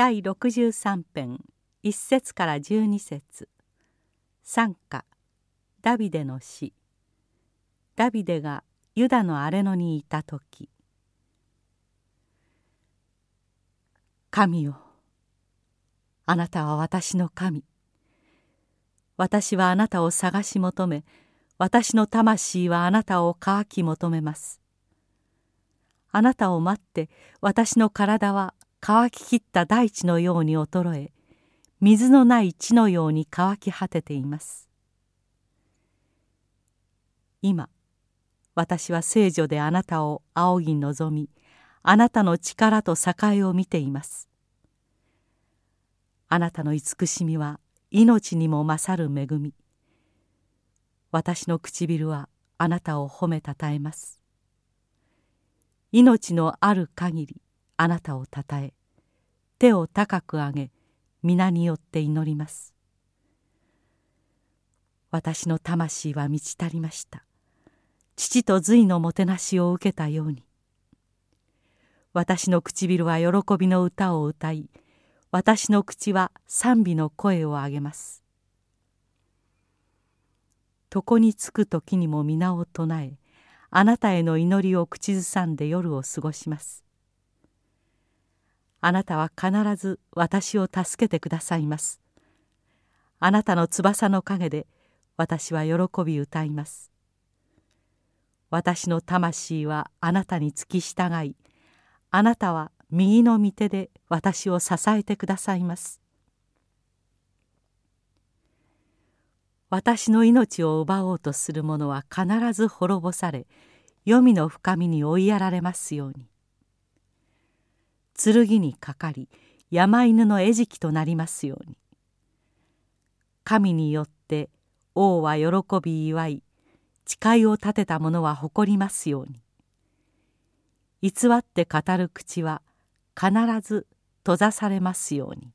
第63編1節から12節。賛歌。ダビデの詩ダビデがユダの荒れ野にいた時。神よあなたは私の神。私はあなたを探し求め私の魂はあなたを渇き求めます。あなたを待って私の体は乾ききった大地のように衰え水のない地のように乾き果てています。今私は聖女であなたを仰ぎ望みあなたの力と栄を見ています。あなたの慈しみは命にも勝る恵み。私の唇はあなたを褒めたたえます。命のある限りあなたをたたえ手を高く上げ皆によって祈ります。私の魂は満ち足りました。父と髄のもてなしを受けたように。私の唇は喜びの歌を歌い私の口は賛美の声を上げます。床につく時にも皆を唱えあなたへの祈りを口ずさんで夜を過ごします。あなたは必ず私を助けてくださいます。あなたの翼の陰で私は喜び歌います。私の魂はあなたに付き従いあなたは右の御手で私を支えてくださいます。私の命を奪おうとする者は必ず滅ぼされ黄泉の深みに追いやられますように。剣にかかり山犬の餌食となりますように神によって王は喜び祝い誓いを立てた者は誇りますように偽って語る口は必ず閉ざされますように。